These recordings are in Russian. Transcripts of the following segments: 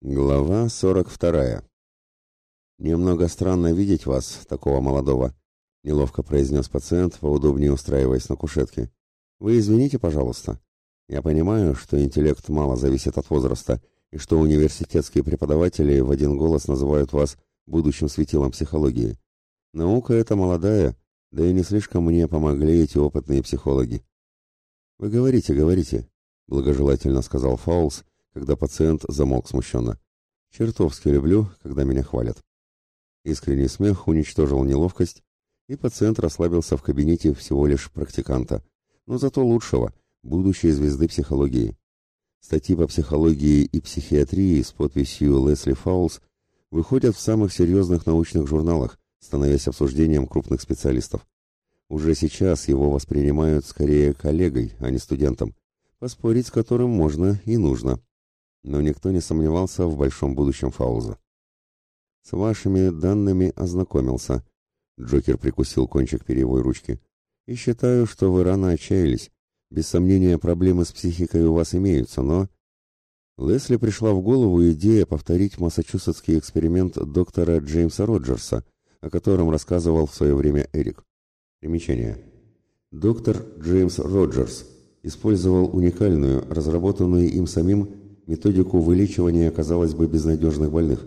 Глава 42. «Немного странно видеть вас, такого молодого», — неловко произнес пациент, поудобнее устраиваясь на кушетке. «Вы извините, пожалуйста. Я понимаю, что интеллект мало зависит от возраста, и что университетские преподаватели в один голос называют вас будущим светилом психологии. Наука эта молодая, да и не слишком мне помогли эти опытные психологи». «Вы говорите, говорите», — благожелательно сказал Фаулс, когда пациент замолк смущенно. «Чертовски люблю, когда меня хвалят». Искренний смех уничтожил неловкость, и пациент расслабился в кабинете всего лишь практиканта, но зато лучшего, будущей звезды психологии. Статьи по психологии и психиатрии с подписью Лесли Фаулс выходят в самых серьезных научных журналах, становясь обсуждением крупных специалистов. Уже сейчас его воспринимают скорее коллегой, а не студентом, поспорить с которым можно и нужно но никто не сомневался в большом будущем Фауза. «С вашими данными ознакомился», — Джокер прикусил кончик перьевой ручки, «и считаю, что вы рано отчаялись. Без сомнения, проблемы с психикой у вас имеются, но...» Лесли пришла в голову идея повторить массачусетский эксперимент доктора Джеймса Роджерса, о котором рассказывал в свое время Эрик. Примечание. Доктор Джеймс Роджерс использовал уникальную, разработанную им самим, методику вылечивания, казалось бы, безнадежных больных.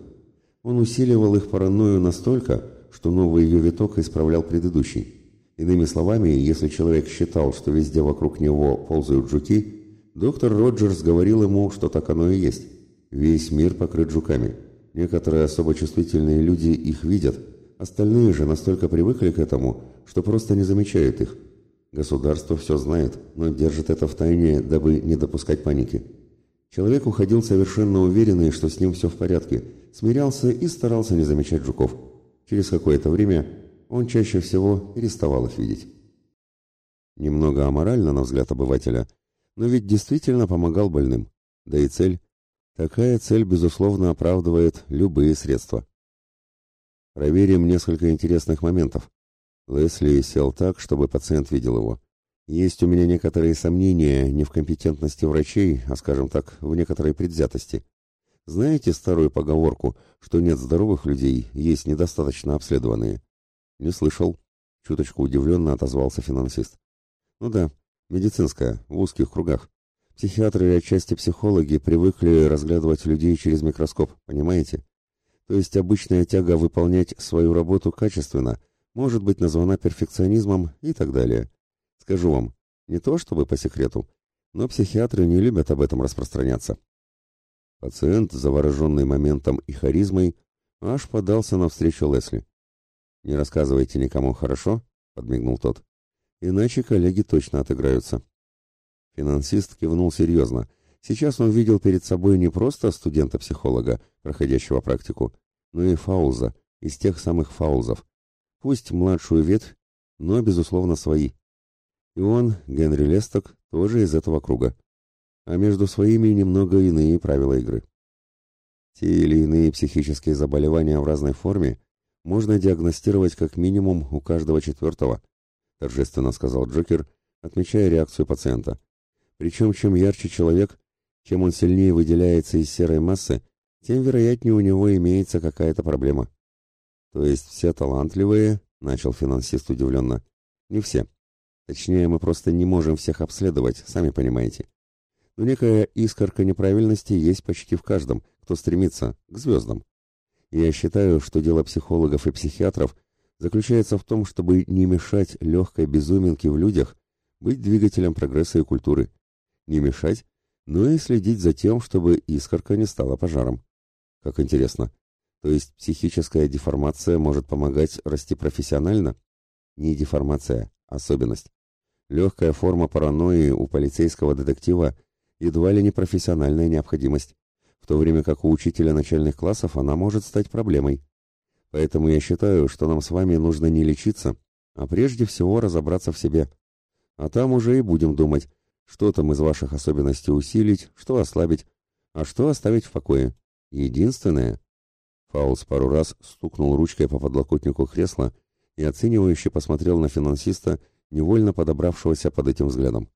Он усиливал их паранойю настолько, что новый ее виток исправлял предыдущий. Иными словами, если человек считал, что везде вокруг него ползают жуки, доктор Роджерс говорил ему, что так оно и есть. Весь мир покрыт жуками. Некоторые особо чувствительные люди их видят, остальные же настолько привыкли к этому, что просто не замечают их. Государство все знает, но держит это в тайне, дабы не допускать паники. Человек уходил совершенно уверенный, что с ним все в порядке, смирялся и старался не замечать жуков. Через какое-то время он чаще всего переставал их видеть. Немного аморально, на взгляд обывателя, но ведь действительно помогал больным. Да и цель. Такая цель, безусловно, оправдывает любые средства. Проверим несколько интересных моментов. Лесли сел так, чтобы пациент видел его. Есть у меня некоторые сомнения не в компетентности врачей, а, скажем так, в некоторой предвзятости. Знаете старую поговорку, что нет здоровых людей, есть недостаточно обследованные? Не слышал. Чуточку удивленно отозвался финансист. Ну да, медицинская, в узких кругах. Психиатры и отчасти психологи привыкли разглядывать людей через микроскоп, понимаете? То есть обычная тяга выполнять свою работу качественно может быть названа перфекционизмом и так далее. Скажу вам, не то чтобы по секрету, но психиатры не любят об этом распространяться. Пациент, завороженный моментом и харизмой, аж подался навстречу Лесли. «Не рассказывайте никому, хорошо?» — подмигнул тот. «Иначе коллеги точно отыграются». Финансист кивнул серьезно. Сейчас он видел перед собой не просто студента-психолога, проходящего практику, но и фауза, из тех самых фаузов. Пусть младшую ветвь, но, безусловно, свои. И он, Генри Лесток, тоже из этого круга. А между своими немного иные правила игры. Те или иные психические заболевания в разной форме можно диагностировать как минимум у каждого четвертого, торжественно сказал Джокер, отмечая реакцию пациента. Причем чем ярче человек, чем он сильнее выделяется из серой массы, тем вероятнее у него имеется какая-то проблема. То есть все талантливые, начал финансист удивленно. Не все. Точнее, мы просто не можем всех обследовать, сами понимаете. Но некая искорка неправильности есть почти в каждом, кто стремится к звездам. Я считаю, что дело психологов и психиатров заключается в том, чтобы не мешать легкой безуминке в людях быть двигателем прогресса и культуры. Не мешать, но и следить за тем, чтобы искорка не стала пожаром. Как интересно. То есть психическая деформация может помогать расти профессионально? Не деформация, а особенность. Легкая форма паранойи у полицейского детектива едва ли не профессиональная необходимость, в то время как у учителя начальных классов она может стать проблемой. Поэтому я считаю, что нам с вами нужно не лечиться, а прежде всего разобраться в себе. А там уже и будем думать, что там из ваших особенностей усилить, что ослабить, а что оставить в покое. Единственное... Фаулс пару раз стукнул ручкой по подлокотнику кресла и оценивающе посмотрел на финансиста невольно подобравшегося под этим взглядом.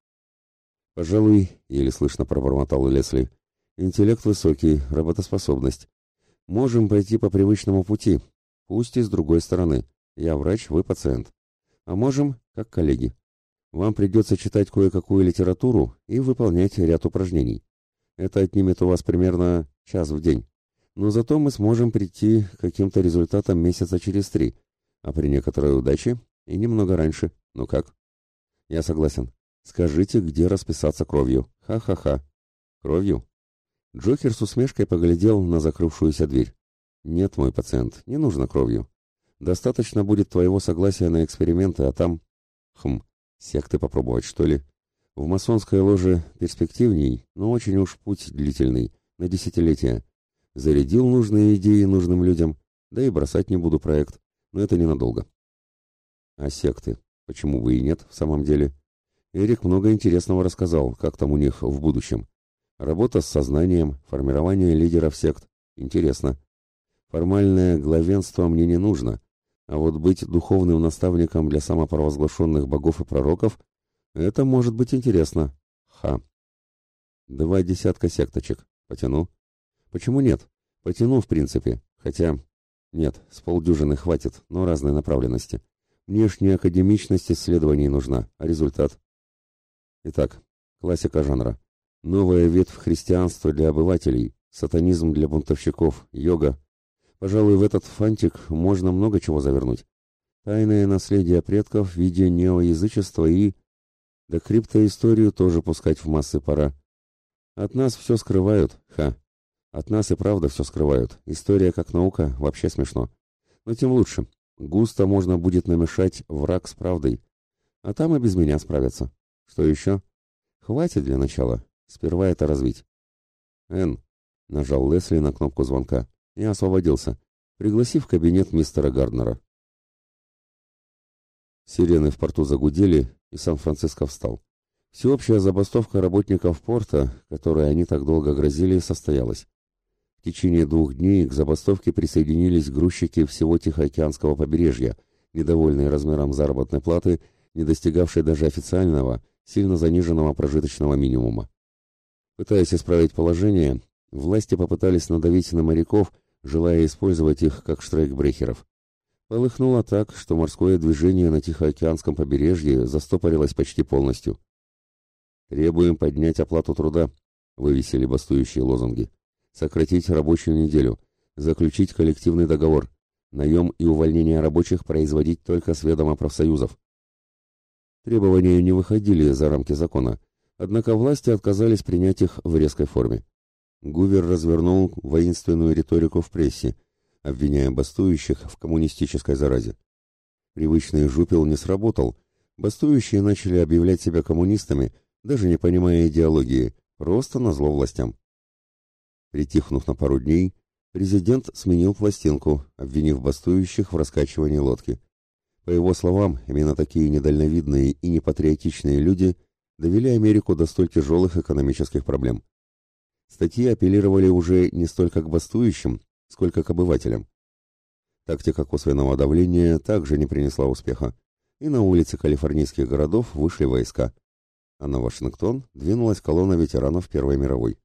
«Пожалуй», — еле слышно пробормотал Лесли, Интеллект высокий, работоспособность. Можем пойти по привычному пути, пусть и с другой стороны. Я врач, вы пациент. А можем, как коллеги. Вам придется читать кое-какую литературу и выполнять ряд упражнений. Это отнимет у вас примерно час в день. Но зато мы сможем прийти к каким-то результатам месяца через три, а при некоторой удаче и немного раньше. Ну как? Я согласен. Скажите, где расписаться кровью? Ха-ха-ха. Кровью? Джокер с усмешкой поглядел на закрывшуюся дверь. «Нет, мой пациент, не нужно кровью. Достаточно будет твоего согласия на эксперименты, а там...» «Хм, секты попробовать, что ли?» «В масонской ложе перспективней, но очень уж путь длительный, на десятилетия. Зарядил нужные идеи нужным людям, да и бросать не буду проект, но это ненадолго». «А секты? Почему бы и нет, в самом деле?» Эрик много интересного рассказал, как там у них в будущем. Работа с сознанием, формирование лидеров сект. Интересно. Формальное главенство мне не нужно, а вот быть духовным наставником для самопровозглашенных богов и пророков — это может быть интересно. Ха. Два десятка секточек. Потяну? Почему нет? Потяну, в принципе. Хотя... Нет, с полдюжины хватит, но разной направленности. Мне ж академичность исследований нужна, а результат. Итак, классика жанра. Новая ветвь христианства для обывателей, сатанизм для бунтовщиков, йога. Пожалуй, в этот фантик можно много чего завернуть. Тайное наследие предков в виде неоязычества и... Да криптоисторию тоже пускать в массы пора. От нас все скрывают, ха. От нас и правда все скрывают. История как наука вообще смешно. Но тем лучше. Густо можно будет намешать враг с правдой. А там и без меня справятся. Что еще? Хватит для начала. Сперва это развить. Н. Нажал Лесли на кнопку звонка и освободился, пригласив в кабинет мистера Гарднера. Сирены в порту загудели, и Сан-Франциско встал. Всеобщая забастовка работников порта, которой они так долго грозили, состоялась. В течение двух дней к забастовке присоединились грузчики всего Тихоокеанского побережья, недовольные размером заработной платы, не достигавшей даже официального, сильно заниженного прожиточного минимума. Пытаясь исправить положение, власти попытались надавить на моряков, желая использовать их как штрейкбрехеров. Полыхнуло так, что морское движение на Тихоокеанском побережье застопорилось почти полностью. «Требуем поднять оплату труда», — вывесили бастующие лозунги. «Сократить рабочую неделю, заключить коллективный договор, наем и увольнение рабочих производить только с ведома профсоюзов». Требования не выходили за рамки закона, Однако власти отказались принять их в резкой форме. Гувер развернул воинственную риторику в прессе, обвиняя бастующих в коммунистической заразе. Привычный жупел не сработал, бастующие начали объявлять себя коммунистами, даже не понимая идеологии, просто назло властям. Притихнув на пару дней, президент сменил пластинку, обвинив бастующих в раскачивании лодки. По его словам, именно такие недальновидные и непатриотичные люди довели Америку до столь тяжелых экономических проблем. Статьи апеллировали уже не столько к бастующим, сколько к обывателям. Тактика косвенного давления также не принесла успеха, и на улицы калифорнийских городов вышли войска, а на Вашингтон двинулась колонна ветеранов Первой мировой.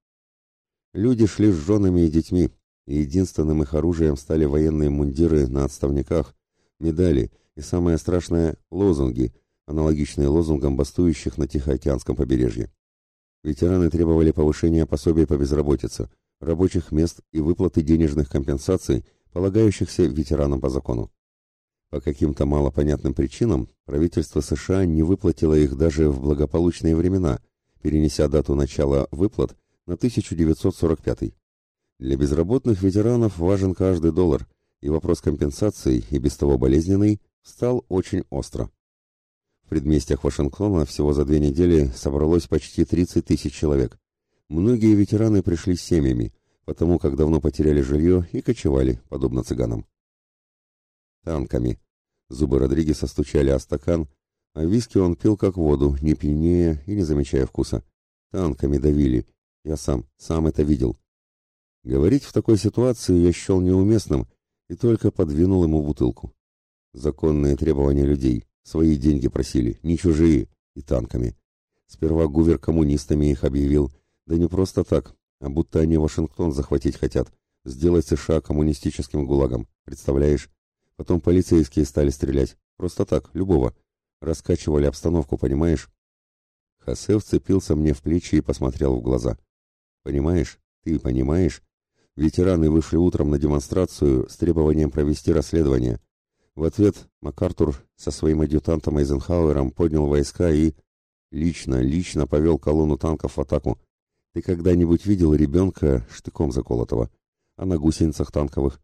Люди шли с женами и детьми, и единственным их оружием стали военные мундиры на отставниках, медали и, самое страшное, лозунги, аналогичные лозунгам бастующих на Тихоокеанском побережье. Ветераны требовали повышения пособий по безработице, рабочих мест и выплаты денежных компенсаций, полагающихся ветеранам по закону. По каким-то малопонятным причинам правительство США не выплатило их даже в благополучные времена, перенеся дату начала выплат на 1945. Для безработных ветеранов важен каждый доллар, и вопрос компенсации, и без того болезненный, стал очень остро предместьях Вашингтона всего за две недели собралось почти 30 тысяч человек. Многие ветераны пришли с семьями, потому как давно потеряли жилье и кочевали, подобно цыганам. Танками. Зубы Родригеса стучали о стакан, а виски он пил как воду, не пьянее и не замечая вкуса. Танками давили. Я сам, сам это видел. Говорить в такой ситуации я счел неуместным и только подвинул ему бутылку. Законные требования людей. Свои деньги просили, не чужие, и танками. Сперва Гувер коммунистами их объявил, да не просто так, а будто они Вашингтон захватить хотят, сделать США коммунистическим гулагом, представляешь? Потом полицейские стали стрелять, просто так, любого. Раскачивали обстановку, понимаешь? Хосе вцепился мне в плечи и посмотрел в глаза. Понимаешь? Ты понимаешь? Ветераны вышли утром на демонстрацию с требованием провести расследование. В ответ МакАртур со своим адъютантом Эйзенхауэром поднял войска и... Лично, лично повел колонну танков в атаку. Ты когда-нибудь видел ребенка штыком заколотого? А на гусеницах танковых?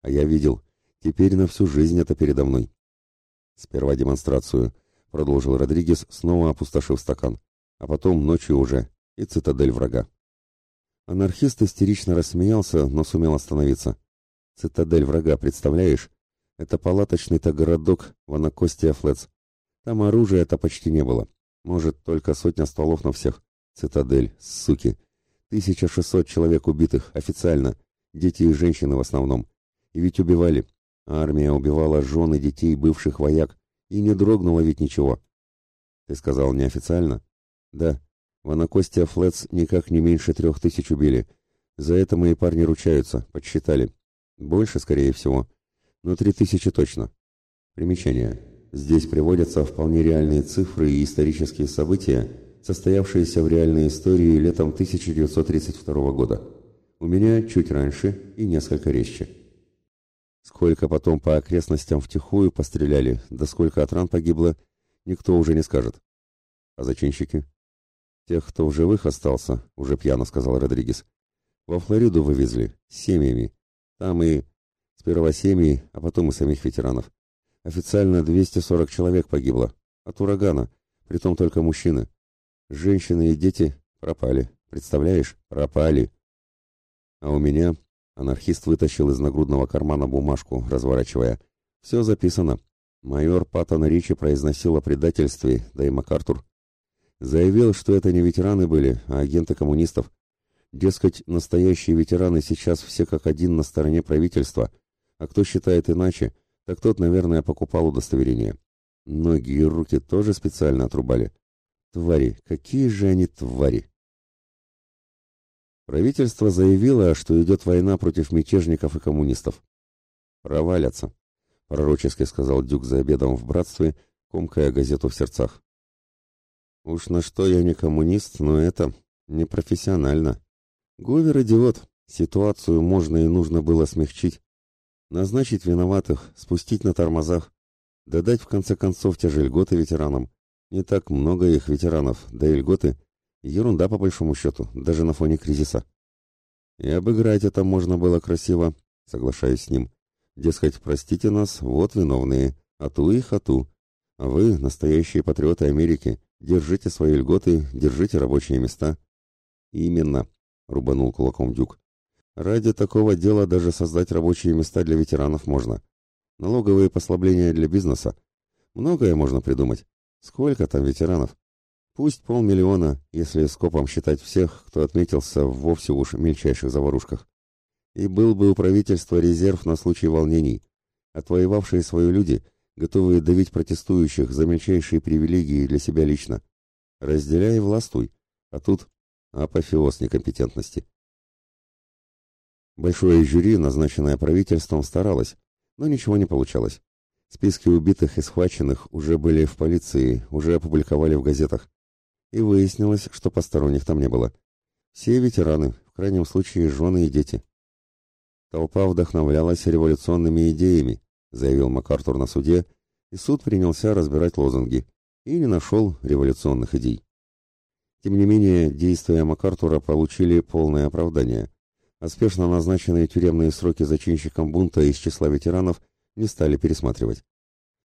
А я видел. Теперь на всю жизнь это передо мной. Сперва демонстрацию, продолжил Родригес, снова опустошив стакан. А потом ночью уже и цитадель врага. Анархист истерично рассмеялся, но сумел остановиться. Цитадель врага, представляешь? Это палаточный-то городок в Анакостия Флетс. Там оружия-то почти не было. Может, только сотня стволов на всех. Цитадель, суки. 1600 человек убитых, официально. Дети и женщины в основном. И ведь убивали. Армия убивала жены детей бывших вояк. И не дрогнула ведь ничего. Ты сказал неофициально? Да. В Анакостия Флетс никак не меньше трех тысяч убили. За это мои парни ручаются, подсчитали. Больше, скорее всего. Но три тысячи точно. Примечание. Здесь приводятся вполне реальные цифры и исторические события, состоявшиеся в реальной истории летом 1932 года. У меня чуть раньше и несколько резче. Сколько потом по окрестностям втихую постреляли, да сколько от ран погибло, никто уже не скажет. А зачинщики? Тех, кто в живых остался, уже пьяно сказал Родригес. Во Флориду вывезли, с семьями. Там и... Сперва семьи, а потом и самих ветеранов. Официально 240 человек погибло. От урагана. Притом только мужчины. Женщины и дети пропали. Представляешь? Пропали. А у меня... Анархист вытащил из нагрудного кармана бумажку, разворачивая. Все записано. Майор Паттон Ричи произносил о предательстве, да и МакАртур. Заявил, что это не ветераны были, а агенты коммунистов. Дескать, настоящие ветераны сейчас все как один на стороне правительства, а кто считает иначе, так тот, наверное, покупал удостоверение. Ноги и руки тоже специально отрубали. Твари, какие же они твари! Правительство заявило, что идет война против мятежников и коммунистов. «Провалятся», — пророчески сказал Дюк за обедом в братстве, комкая газету в сердцах. «Уж на что я не коммунист, но это непрофессионально. Говер идиот, ситуацию можно и нужно было смягчить. Назначить виноватых, спустить на тормозах, да дать в конце концов те же льготы ветеранам. Не так много их ветеранов, да и льготы – ерунда по большому счету, даже на фоне кризиса. И обыграть это можно было красиво, соглашаюсь с ним. Дескать, простите нас, вот виновные, а ту их, а ту. А вы, настоящие патриоты Америки, держите свои льготы, держите рабочие места. Именно, рубанул кулаком Дюк. Ради такого дела даже создать рабочие места для ветеранов можно. Налоговые послабления для бизнеса. Многое можно придумать. Сколько там ветеранов? Пусть полмиллиона, если скопом считать всех, кто отметился в вовсе уж мельчайших заварушках. И был бы у правительства резерв на случай волнений. Отвоевавшие свои люди, готовые давить протестующих за мельчайшие привилегии для себя лично. Разделяй и властвуй. А тут апофеоз некомпетентности. Большое жюри, назначенное правительством, старалось, но ничего не получалось. Списки убитых и схваченных уже были в полиции, уже опубликовали в газетах. И выяснилось, что посторонних там не было. Все ветераны, в крайнем случае жены и дети. Толпа вдохновлялась революционными идеями, заявил МакАртур на суде, и суд принялся разбирать лозунги, и не нашел революционных идей. Тем не менее, действия МакАртура получили полное оправдание а спешно назначенные тюремные сроки зачинщикам бунта из числа ветеранов не стали пересматривать.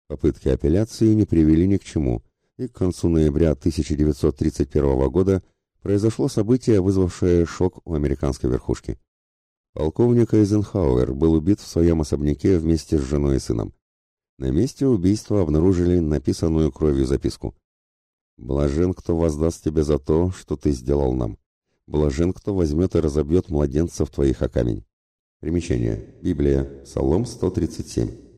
Попытки апелляции не привели ни к чему, и к концу ноября 1931 года произошло событие, вызвавшее шок у американской верхушки. Полковник Эйзенхауэр был убит в своем особняке вместе с женой и сыном. На месте убийства обнаружили написанную кровью записку. «Блажен, кто воздаст тебе за то, что ты сделал нам. Блажен, кто возьмет и разобьет младенцев твоих о камень. Примечание. Библия. Псалом 137.